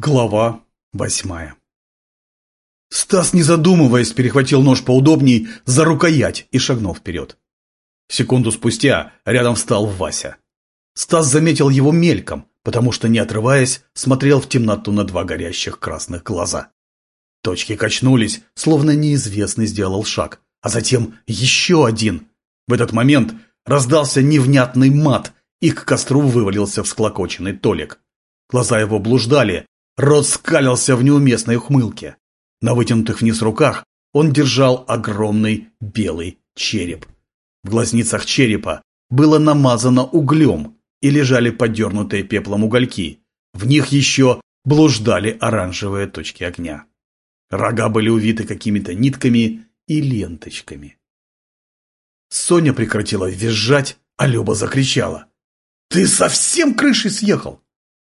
Глава восьмая Стас, не задумываясь, перехватил нож поудобней за рукоять и шагнул вперед. Секунду спустя рядом встал Вася. Стас заметил его мельком, потому что, не отрываясь, смотрел в темноту на два горящих красных глаза. Точки качнулись, словно неизвестный сделал шаг, а затем еще один. В этот момент раздался невнятный мат, и к костру вывалился всклокоченный Толик. Глаза его блуждали, Рот скалился в неуместной ухмылке. На вытянутых вниз руках он держал огромный белый череп. В глазницах черепа было намазано углем и лежали подернутые пеплом угольки. В них еще блуждали оранжевые точки огня. Рога были увиты какими-то нитками и ленточками. Соня прекратила визжать, а Люба закричала. «Ты совсем крышей съехал?»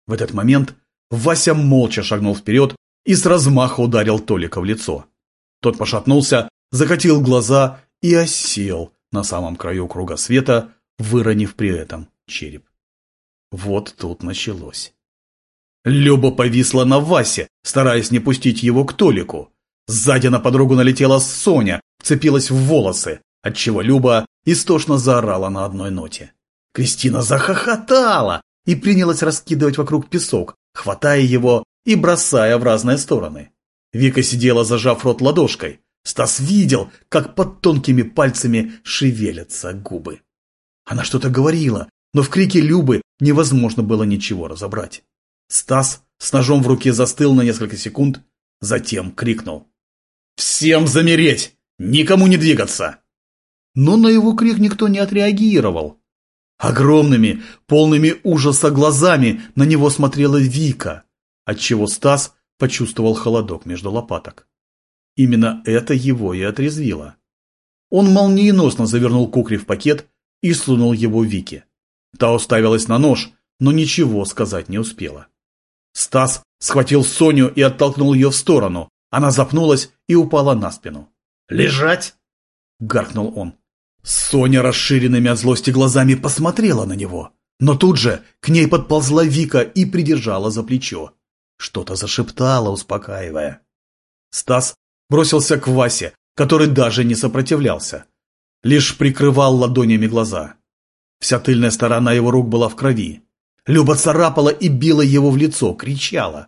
В этот момент Вася молча шагнул вперед и с размаха ударил Толика в лицо. Тот пошатнулся, закатил глаза и осел на самом краю круга света, выронив при этом череп. Вот тут началось. Люба повисла на Васе, стараясь не пустить его к Толику. Сзади на подругу налетела Соня, вцепилась в волосы, отчего Люба истошно заорала на одной ноте. Кристина захохотала и принялась раскидывать вокруг песок, хватая его и бросая в разные стороны. Вика сидела, зажав рот ладошкой. Стас видел, как под тонкими пальцами шевелятся губы. Она что-то говорила, но в крике Любы невозможно было ничего разобрать. Стас с ножом в руке застыл на несколько секунд, затем крикнул. «Всем замереть! Никому не двигаться!» Но на его крик никто не отреагировал. Огромными, полными ужаса глазами на него смотрела Вика, отчего Стас почувствовал холодок между лопаток. Именно это его и отрезвило. Он молниеносно завернул кукри в пакет и сунул его Вике. Та уставилась на нож, но ничего сказать не успела. Стас схватил Соню и оттолкнул ее в сторону. Она запнулась и упала на спину. «Лежать!» – гаркнул он. Соня расширенными от злости глазами посмотрела на него, но тут же к ней подползла Вика и придержала за плечо. Что-то зашептала, успокаивая. Стас бросился к Васе, который даже не сопротивлялся. Лишь прикрывал ладонями глаза. Вся тыльная сторона его рук была в крови. Люба царапала и била его в лицо, кричала.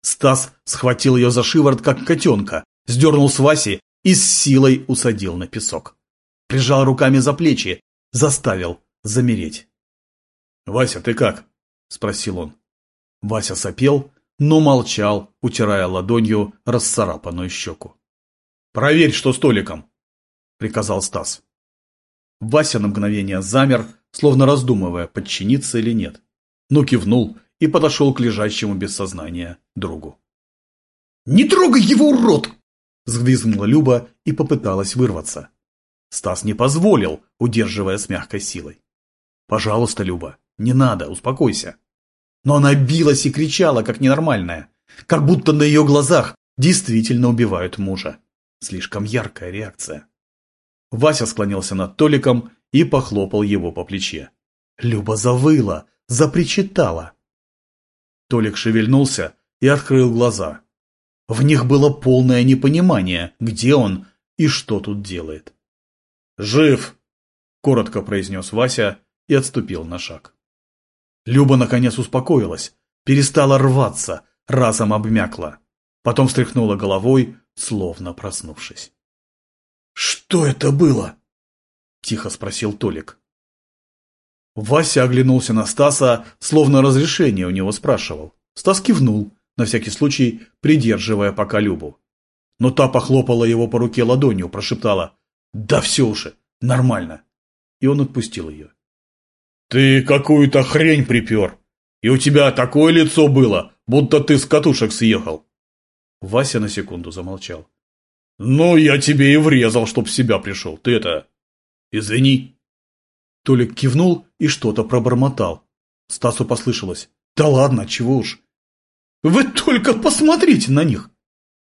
Стас схватил ее за шиворот, как котенка, сдернул с Васи и с силой усадил на песок прижал руками за плечи, заставил замереть. «Вася, ты как?» – спросил он. Вася сопел, но молчал, утирая ладонью расцарапанную щеку. «Проверь, что с Толиком!» – приказал Стас. Вася на мгновение замер, словно раздумывая, подчиниться или нет, но кивнул и подошел к лежащему без сознания другу. «Не трогай его, урод!» – взвизгнула Люба и попыталась вырваться. Стас не позволил, удерживая с мягкой силой. «Пожалуйста, Люба, не надо, успокойся». Но она билась и кричала, как ненормальная, как будто на ее глазах действительно убивают мужа. Слишком яркая реакция. Вася склонился над Толиком и похлопал его по плече. Люба завыла, запричитала. Толик шевельнулся и открыл глаза. В них было полное непонимание, где он и что тут делает. «Жив!» – коротко произнес Вася и отступил на шаг. Люба наконец успокоилась, перестала рваться, разом обмякла. Потом встряхнула головой, словно проснувшись. «Что это было?» – тихо спросил Толик. Вася оглянулся на Стаса, словно разрешение у него спрашивал. Стас кивнул, на всякий случай придерживая пока Любу. Но та похлопала его по руке ладонью, прошептала да все уже, нормально. И он отпустил ее. Ты какую-то хрень припер. И у тебя такое лицо было, будто ты с катушек съехал. Вася на секунду замолчал. Ну, я тебе и врезал, чтоб в себя пришел. Ты это... Извини. Толик кивнул и что-то пробормотал. Стасу послышалось. Да ладно, чего уж. Вы только посмотрите на них!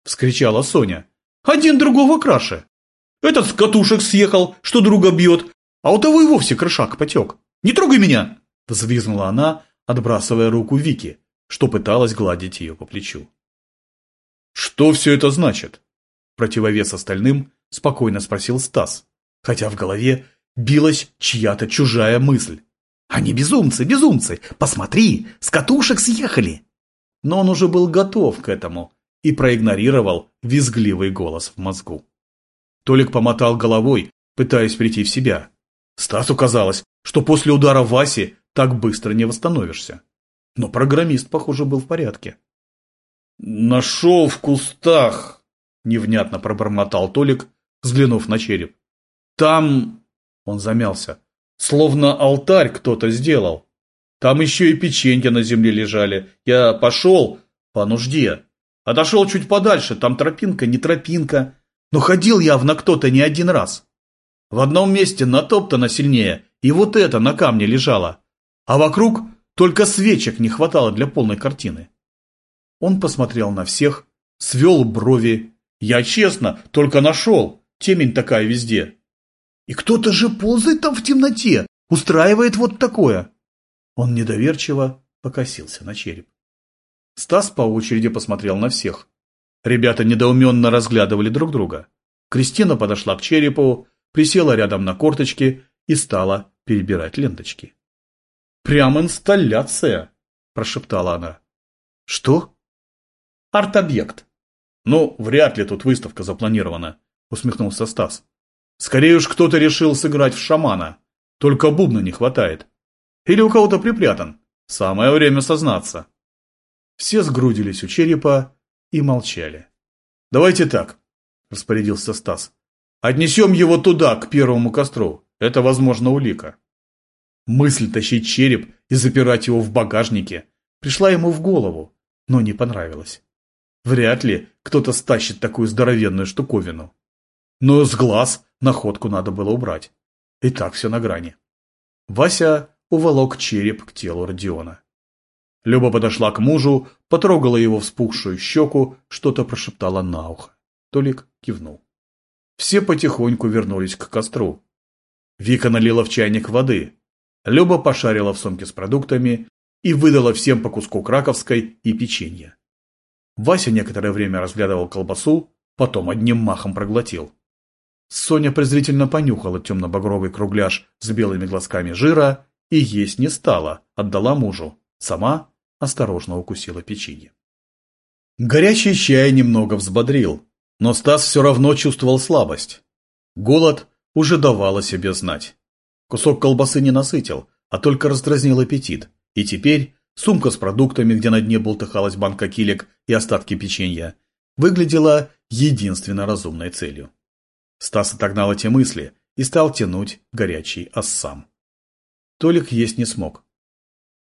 Вскричала Соня. Один другого краше. Этот с катушек съехал, что друга бьет, а у того и вовсе крышак потек. Не трогай меня!» Взвизгнула она, отбрасывая руку Вики. что пыталась гладить ее по плечу. «Что все это значит?» Противовес остальным спокойно спросил Стас, хотя в голове билась чья-то чужая мысль. «Они безумцы, безумцы! Посмотри, с катушек съехали!» Но он уже был готов к этому и проигнорировал визгливый голос в мозгу. Толик помотал головой, пытаясь прийти в себя. Стасу казалось, что после удара Васи так быстро не восстановишься. Но программист, похоже, был в порядке. «Нашел в кустах!» – невнятно пробормотал Толик, взглянув на череп. «Там...» – он замялся. «Словно алтарь кто-то сделал. Там еще и печеньки на земле лежали. Я пошел по нужде. Отошел чуть подальше, там тропинка, не тропинка. Но ходил явно кто-то не один раз. В одном месте натоптано сильнее, и вот это на камне лежало. А вокруг только свечек не хватало для полной картины. Он посмотрел на всех, свел брови. Я честно только нашел, темень такая везде. И кто-то же ползает там в темноте, устраивает вот такое. Он недоверчиво покосился на череп. Стас по очереди посмотрел на всех. Ребята недоуменно разглядывали друг друга. Кристина подошла к черепу, присела рядом на корточки и стала перебирать ленточки. «Прям инсталляция!» – прошептала она. «Что?» «Арт-объект». «Ну, вряд ли тут выставка запланирована», – усмехнулся Стас. «Скорее уж кто-то решил сыграть в шамана. Только бубна не хватает. Или у кого-то припрятан. Самое время сознаться». Все сгрудились у черепа и молчали. «Давайте так», – распорядился Стас. «Отнесем его туда, к первому костру. Это, возможно, улика». Мысль тащить череп и запирать его в багажнике пришла ему в голову, но не понравилась. Вряд ли кто-то стащит такую здоровенную штуковину. Но с глаз находку надо было убрать. И так все на грани. Вася уволок череп к телу Родиона. Люба подошла к мужу, потрогала его вспухшую щеку, что-то прошептала на ухо. Толик кивнул. Все потихоньку вернулись к костру. Вика налила в чайник воды. Люба пошарила в сумке с продуктами и выдала всем по куску краковской и печенья. Вася некоторое время разглядывал колбасу, потом одним махом проглотил. Соня презрительно понюхала темно-багровый кругляш с белыми глазками жира и есть не стала, отдала мужу. Сама осторожно укусила печенье. Горячий чай немного взбодрил, но Стас все равно чувствовал слабость. Голод уже давал о себе знать. Кусок колбасы не насытил, а только раздразнил аппетит, и теперь сумка с продуктами, где на дне болтыхалась банка килек и остатки печенья, выглядела единственно разумной целью. Стас отогнал эти мысли и стал тянуть горячий ассам. Толик есть не смог.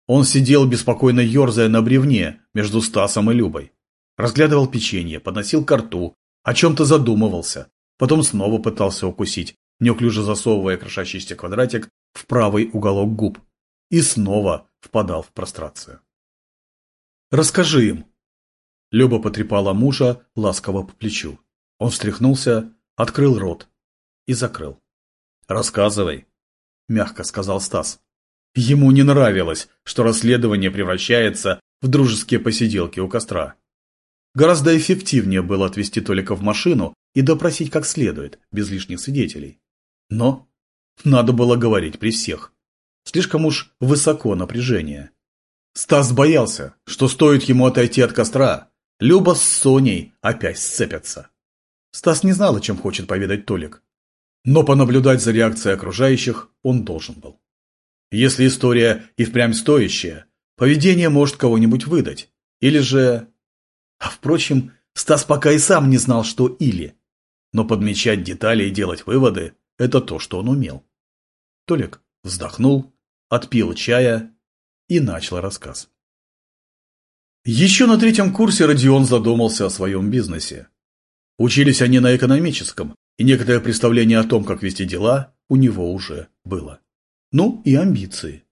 Он сидел, беспокойно ерзая на бревне между Стасом и Любой. Разглядывал печенье, подносил ко рту, о чем-то задумывался, потом снова пытался укусить, неуклюже засовывая крошащийся квадратик в правый уголок губ, и снова впадал в прострацию. «Расскажи им!» Люба потрепала мужа ласково по плечу. Он встряхнулся, открыл рот и закрыл. «Рассказывай», – мягко сказал Стас. Ему не нравилось, что расследование превращается в дружеские посиделки у костра. Гораздо эффективнее было отвезти Толика в машину и допросить как следует, без лишних свидетелей. Но надо было говорить при всех. Слишком уж высоко напряжение. Стас боялся, что стоит ему отойти от костра, Люба с Соней опять сцепятся. Стас не знал, о чем хочет поведать Толик. Но понаблюдать за реакцией окружающих он должен был. Если история и впрямь стоящая, поведение может кого-нибудь выдать. Или же... А впрочем, Стас пока и сам не знал, что или. Но подмечать детали и делать выводы – это то, что он умел. Толик вздохнул, отпил чая и начал рассказ. Еще на третьем курсе Родион задумался о своем бизнесе. Учились они на экономическом, и некоторое представление о том, как вести дела, у него уже было. Ну и амбиции.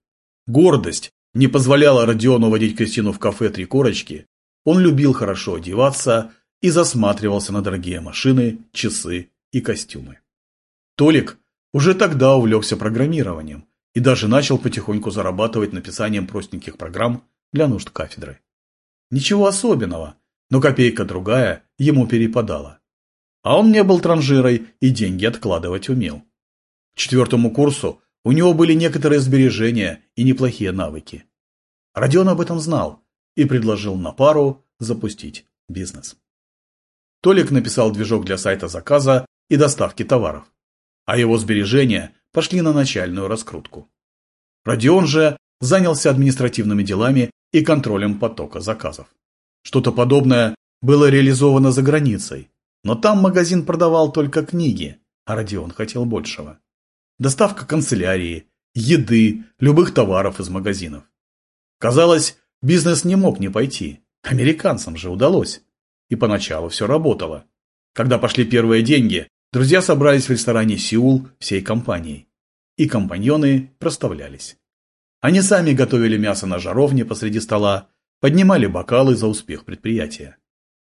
Гордость не позволяла Родиону водить Кристину в кафе «Три корочки». Он любил хорошо одеваться и засматривался на дорогие машины, часы и костюмы. Толик уже тогда увлекся программированием и даже начал потихоньку зарабатывать написанием простеньких программ для нужд кафедры. Ничего особенного, но копейка другая ему перепадала. А он не был транжирой и деньги откладывать умел. К четвертому курсу у него были некоторые сбережения и неплохие навыки. Родион об этом знал и предложил на пару запустить бизнес. Толик написал движок для сайта заказа и доставки товаров, а его сбережения пошли на начальную раскрутку. Родион же занялся административными делами и контролем потока заказов. Что-то подобное было реализовано за границей, но там магазин продавал только книги, а Родион хотел большего. Доставка канцелярии, еды, любых товаров из магазинов. Казалось, бизнес не мог не пойти. Американцам же удалось. И поначалу все работало. Когда пошли первые деньги, друзья собрались в ресторане «Сеул» всей компанией. И компаньоны проставлялись. Они сами готовили мясо на жаровне посреди стола, поднимали бокалы за успех предприятия.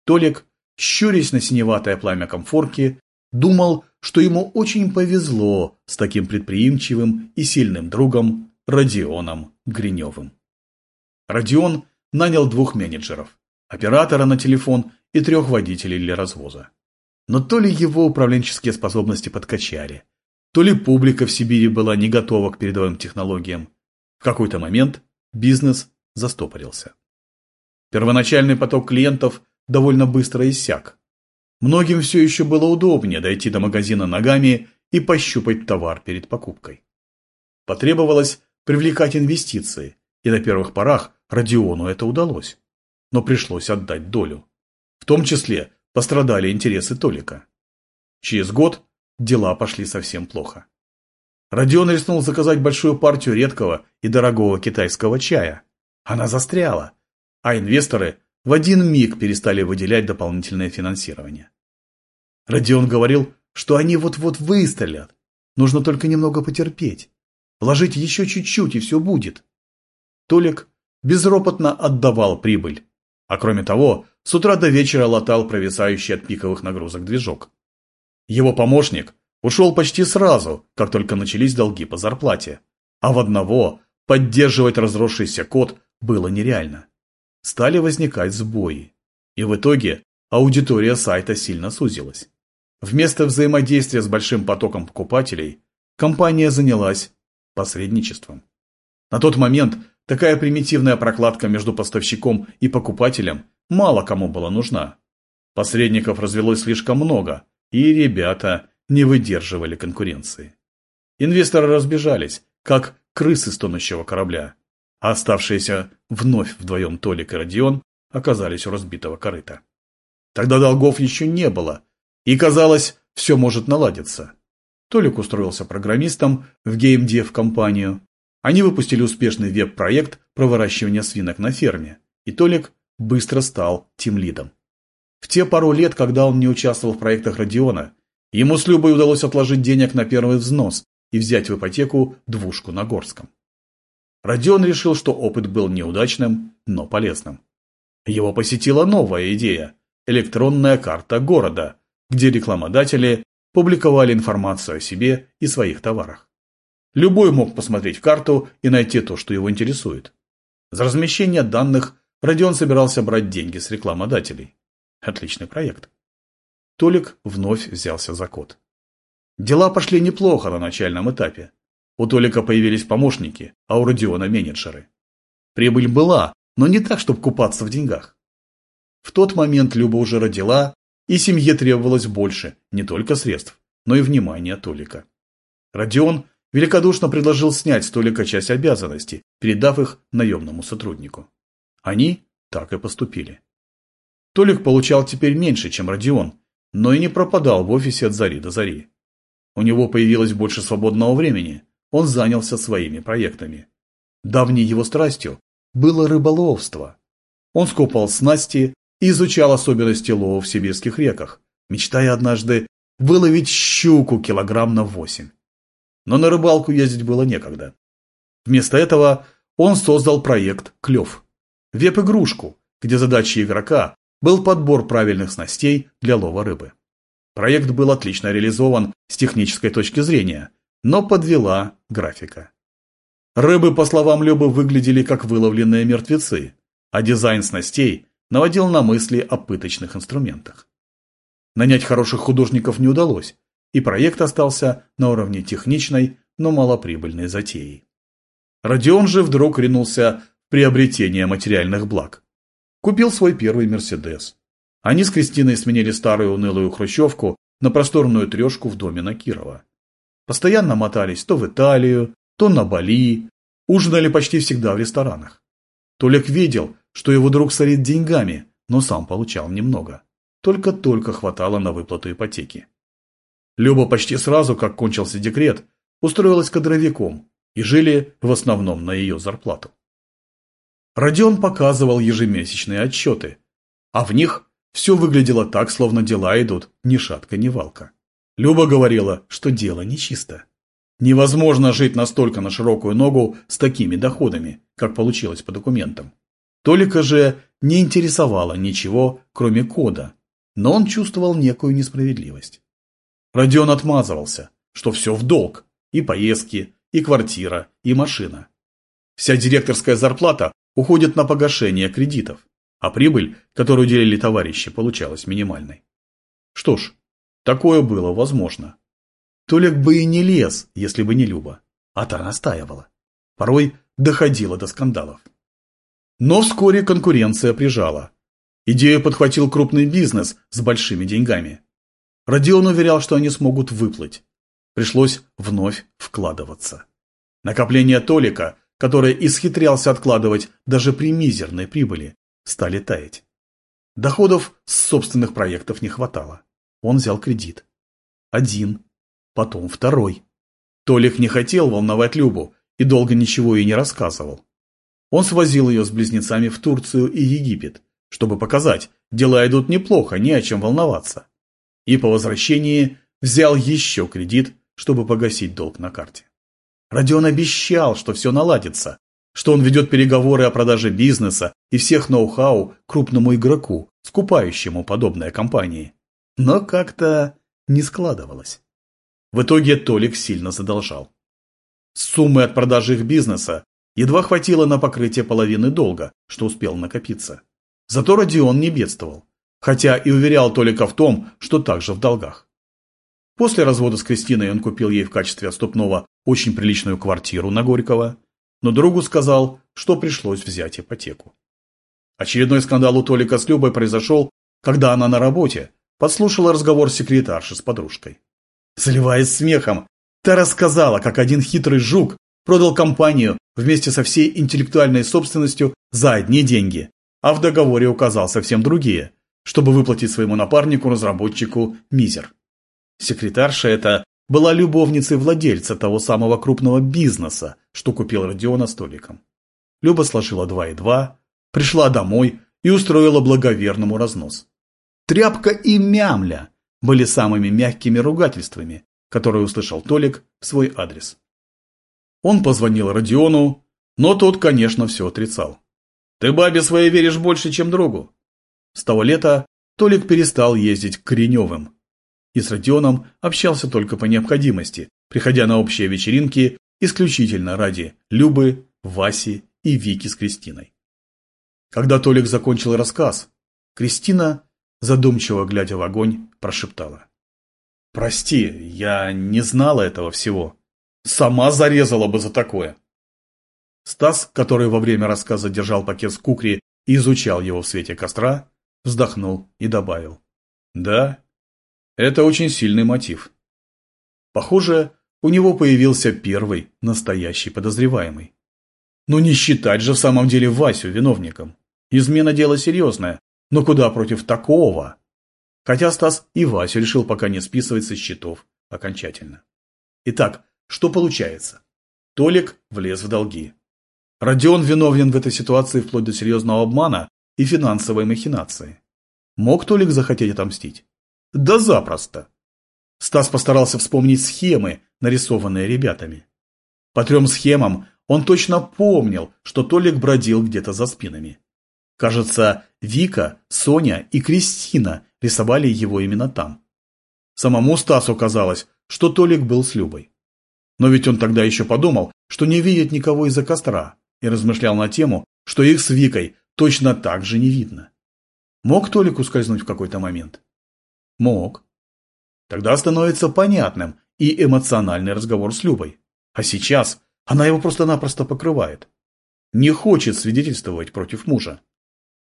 Толик, щурясь на синеватое пламя комфорки, думал, что ему очень повезло с таким предприимчивым и сильным другом Родионом Гриневым. Родион нанял двух менеджеров, оператора на телефон и трех водителей для развоза. Но то ли его управленческие способности подкачали, то ли публика в Сибири была не готова к передовым технологиям. В какой-то момент бизнес застопорился. Первоначальный поток клиентов довольно быстро иссяк. Многим все еще было удобнее дойти до магазина ногами и пощупать товар перед покупкой. Потребовалось привлекать инвестиции, и на первых порах Родиону это удалось. Но пришлось отдать долю. В том числе пострадали интересы Толика. Через год дела пошли совсем плохо. Родион рискнул заказать большую партию редкого и дорогого китайского чая. Она застряла, а инвесторы в один миг перестали выделять дополнительное финансирование. Родион говорил, что они вот-вот выстрелят. Нужно только немного потерпеть. Вложить еще чуть-чуть, и все будет. Толик безропотно отдавал прибыль. А кроме того, с утра до вечера латал провисающий от пиковых нагрузок движок. Его помощник ушел почти сразу, как только начались долги по зарплате. А в одного поддерживать разросшийся код было нереально. Стали возникать сбои. И в итоге аудитория сайта сильно сузилась. Вместо взаимодействия с большим потоком покупателей, компания занялась посредничеством. На тот момент такая примитивная прокладка между поставщиком и покупателем мало кому была нужна. Посредников развелось слишком много, и ребята не выдерживали конкуренции. Инвесторы разбежались, как крысы с тонущего корабля, а оставшиеся вновь вдвоем Толик и Родион оказались у разбитого корыта. Тогда долгов еще не было, и казалось, все может наладиться. Толик устроился программистом в геймдев-компанию. Они выпустили успешный веб-проект про выращивание свинок на ферме, и Толик быстро стал тимлидом. В те пару лет, когда он не участвовал в проектах Родиона, ему с Любой удалось отложить денег на первый взнос и взять в ипотеку двушку на Горском. Родион решил, что опыт был неудачным, но полезным. Его посетила новая идея – электронная карта города, где рекламодатели публиковали информацию о себе и своих товарах. Любой мог посмотреть карту и найти то, что его интересует. За размещение данных Родион собирался брать деньги с рекламодателей. Отличный проект. Толик вновь взялся за код. Дела пошли неплохо на начальном этапе. У Толика появились помощники, а у Родиона менеджеры. Прибыль была, но не так, чтобы купаться в деньгах. В тот момент Люба уже родила, и семье требовалось больше не только средств, но и внимания Толика. Родион великодушно предложил снять с Толика часть обязанностей, передав их наемному сотруднику. Они так и поступили. Толик получал теперь меньше, чем Родион, но и не пропадал в офисе от зари до зари. У него появилось больше свободного времени, он занялся своими проектами. Давней его страстью было рыболовство. Он скупал снасти и изучал особенности лова в сибирских реках, мечтая однажды выловить щуку килограмм на восемь. Но на рыбалку ездить было некогда. Вместо этого он создал проект «Клев» – веб-игрушку, где задачей игрока был подбор правильных снастей для лова рыбы. Проект был отлично реализован с технической точки зрения, но подвела графика. Рыбы, по словам Любы, выглядели как выловленные мертвецы, а дизайн снастей наводил на мысли о пыточных инструментах. Нанять хороших художников не удалось, и проект остался на уровне техничной, но малоприбыльной затеи. Родион же вдруг ринулся в приобретение материальных благ. Купил свой первый «Мерседес». Они с Кристиной сменили старую унылую хрущевку на просторную трешку в доме на Кирова. Постоянно мотались то в Италию, то на Бали, ужинали почти всегда в ресторанах. Толик видел, что его друг сорит деньгами, но сам получал немного. Только-только хватало на выплату ипотеки. Люба почти сразу, как кончился декрет, устроилась кадровиком и жили в основном на ее зарплату. Родион показывал ежемесячные отчеты, а в них все выглядело так, словно дела идут ни шатка, ни валка. Люба говорила, что дело нечисто. Невозможно жить настолько на широкую ногу с такими доходами, как получилось по документам. Толика же не интересовало ничего, кроме кода, но он чувствовал некую несправедливость. Родион отмазывался, что все в долг, и поездки, и квартира, и машина. Вся директорская зарплата уходит на погашение кредитов, а прибыль, которую делили товарищи, получалась минимальной. Что ж, такое было возможно. Толик бы и не лез, если бы не Люба, а та настаивала. Порой доходило до скандалов. Но вскоре конкуренция прижала. Идею подхватил крупный бизнес с большими деньгами. Родион уверял, что они смогут выплыть. Пришлось вновь вкладываться. Накопления Толика, который исхитрялся откладывать даже при мизерной прибыли, стали таять. Доходов с собственных проектов не хватало. Он взял кредит. Один, потом второй. Толик не хотел волновать Любу и долго ничего ей не рассказывал. Он свозил ее с близнецами в Турцию и Египет, чтобы показать, дела идут неплохо, не о чем волноваться. И по возвращении взял еще кредит, чтобы погасить долг на карте. Родион обещал, что все наладится, что он ведет переговоры о продаже бизнеса и всех ноу-хау крупному игроку, скупающему подобные компании. Но как-то не складывалось. В итоге Толик сильно задолжал. Суммы от продажи их бизнеса едва хватило на покрытие половины долга, что успел накопиться. Зато Родион не бедствовал, хотя и уверял Толика в том, что также в долгах. После развода с Кристиной он купил ей в качестве отступного очень приличную квартиру на Горького, но другу сказал, что пришлось взять ипотеку. Очередной скандал у Толика с Любой произошел, когда она на работе подслушала разговор секретарши с подружкой. Заливаясь смехом, та рассказала, как один хитрый жук продал компанию вместе со всей интеллектуальной собственностью за одни деньги, а в договоре указал совсем другие, чтобы выплатить своему напарнику-разработчику мизер. Секретарша эта была любовницей владельца того самого крупного бизнеса, что купил Родиона столиком. Люба сложила два и два, пришла домой и устроила благоверному разнос. Тряпка и мямля были самыми мягкими ругательствами, которые услышал Толик в свой адрес. Он позвонил Родиону, но тот, конечно, все отрицал. «Ты бабе своей веришь больше, чем другу». С того лета Толик перестал ездить к Кореневым, и с Родионом общался только по необходимости, приходя на общие вечеринки исключительно ради Любы, Васи и Вики с Кристиной. Когда Толик закончил рассказ, Кристина, задумчиво глядя в огонь, прошептала. «Прости, я не знала этого всего. Сама зарезала бы за такое». Стас, который во время рассказа держал пакет с кукри и изучал его в свете костра, вздохнул и добавил. «Да, это очень сильный мотив. Похоже, у него появился первый настоящий подозреваемый. Но не считать же в самом деле Васю виновником. Измена дело серьезное, но куда против такого? Хотя Стас и Васю решил пока не списывать со счетов окончательно. Итак, что получается? Толик влез в долги. Родион виновен в этой ситуации вплоть до серьезного обмана и финансовой махинации. Мог Толик захотеть отомстить? Да запросто. Стас постарался вспомнить схемы, нарисованные ребятами. По трем схемам он точно помнил, что Толик бродил где-то за спинами. Кажется, Вика, Соня и Кристина рисовали его именно там. Самому Стасу казалось, что Толик был с Любой. Но ведь он тогда еще подумал, что не видит никого из-за костра, и размышлял на тему, что их с Викой точно так же не видно. Мог Толик ускользнуть в какой-то момент? Мог. Тогда становится понятным и эмоциональный разговор с Любой. А сейчас она его просто-напросто покрывает. Не хочет свидетельствовать против мужа.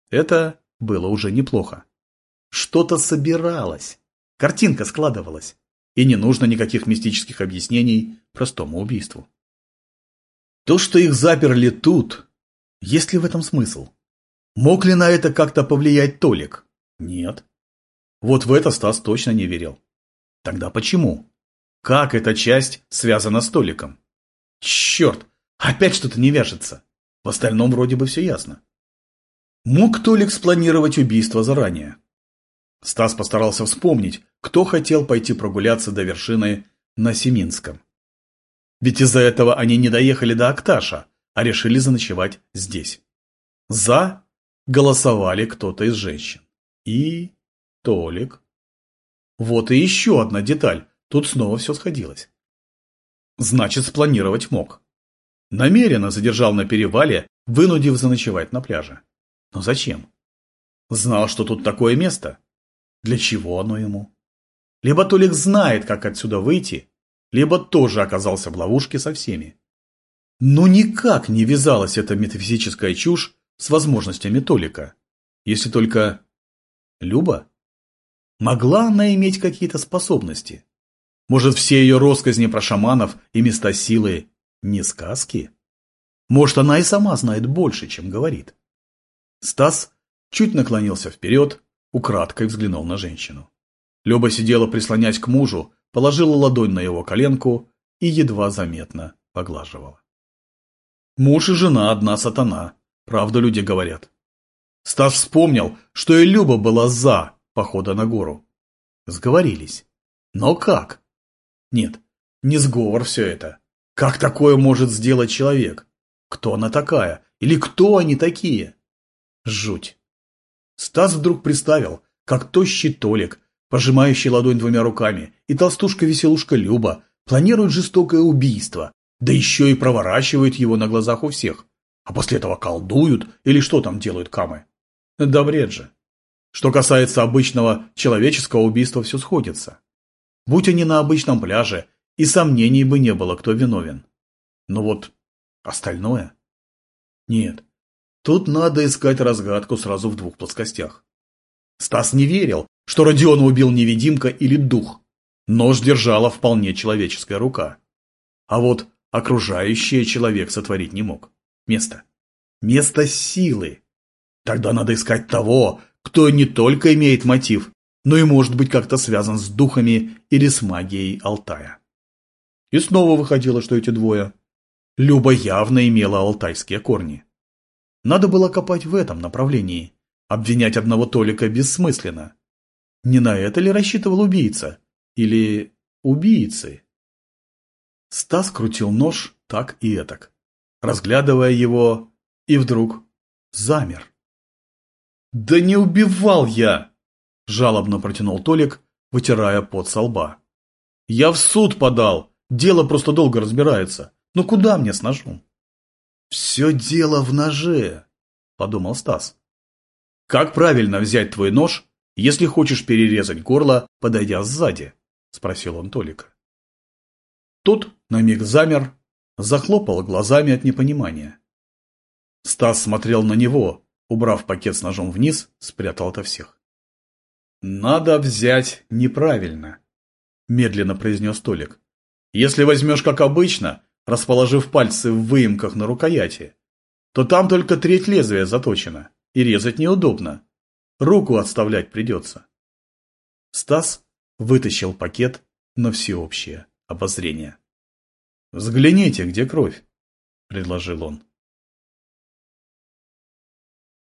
Это было уже неплохо. Что-то собиралось. Картинка складывалась. И не нужно никаких мистических объяснений простому убийству. То, что их заперли тут, есть ли в этом смысл? Мог ли на это как-то повлиять Толик? Нет. Вот в это Стас точно не верил. Тогда почему? Как эта часть связана с Толиком? Черт, опять что-то не вяжется. В остальном вроде бы все ясно. Мог Толик спланировать убийство заранее? Стас постарался вспомнить, кто хотел пойти прогуляться до вершины на Семинском. Ведь из-за этого они не доехали до Акташа, а решили заночевать здесь. За голосовали кто-то из женщин. И Толик. Вот и еще одна деталь. Тут снова все сходилось. Значит, спланировать мог. Намеренно задержал на перевале, вынудив заночевать на пляже. Но зачем? Знал, что тут такое место. Для чего оно ему? Либо Толик знает, как отсюда выйти, либо тоже оказался в ловушке со всеми. Но никак не вязалась эта метафизическая чушь с возможностями Толика. Если только... Люба? Могла она иметь какие-то способности? Может, все ее росказни про шаманов и места силы не сказки? Может, она и сама знает больше, чем говорит? Стас чуть наклонился вперед, украдкой взглянул на женщину. Люба сидела, прислонясь к мужу, положила ладонь на его коленку и едва заметно поглаживала. Муж и жена одна сатана, правду люди говорят. Стас вспомнил, что и Люба была за похода на гору. Сговорились. Но как? Нет, не сговор все это. Как такое может сделать человек? Кто она такая? Или кто они такие? Жуть. Стас вдруг представил, как тощий Толик, пожимающий ладонь двумя руками, и толстушка-веселушка Люба планируют жестокое убийство, да еще и проворачивают его на глазах у всех. А после этого колдуют или что там делают камы. Да бред же. Что касается обычного человеческого убийства, все сходится. Будь они на обычном пляже, и сомнений бы не было, кто виновен. Но вот остальное... Нет, тут надо искать разгадку сразу в двух плоскостях. Стас не верил, что Родиона убил невидимка или дух. Нож держала вполне человеческая рука. А вот окружающее человек сотворить не мог. Место. Место силы. Тогда надо искать того, кто не только имеет мотив, но и может быть как-то связан с духами или с магией Алтая. И снова выходило, что эти двое. Люба явно имела алтайские корни. Надо было копать в этом направлении. Обвинять одного Толика бессмысленно. Не на это ли рассчитывал убийца? Или убийцы? Стас крутил нож так и этак, разглядывая его, и вдруг замер. «Да не убивал я!» – жалобно протянул Толик, вытирая пот со лба. «Я в суд подал, дело просто долго разбирается. Ну куда мне с ножом?» «Все дело в ноже», – подумал Стас. «Как правильно взять твой нож, если хочешь перерезать горло, подойдя сзади?» – спросил он Толика. Тот на миг замер, захлопал глазами от непонимания. Стас смотрел на него, убрав пакет с ножом вниз, спрятал ото всех. «Надо взять неправильно», – медленно произнес Толик. «Если возьмешь как обычно, расположив пальцы в выемках на рукояти, то там только треть лезвия заточена, и резать неудобно. Руку отставлять придется». Стас вытащил пакет на всеобщее обозрения. «Взгляните, где кровь», – предложил он.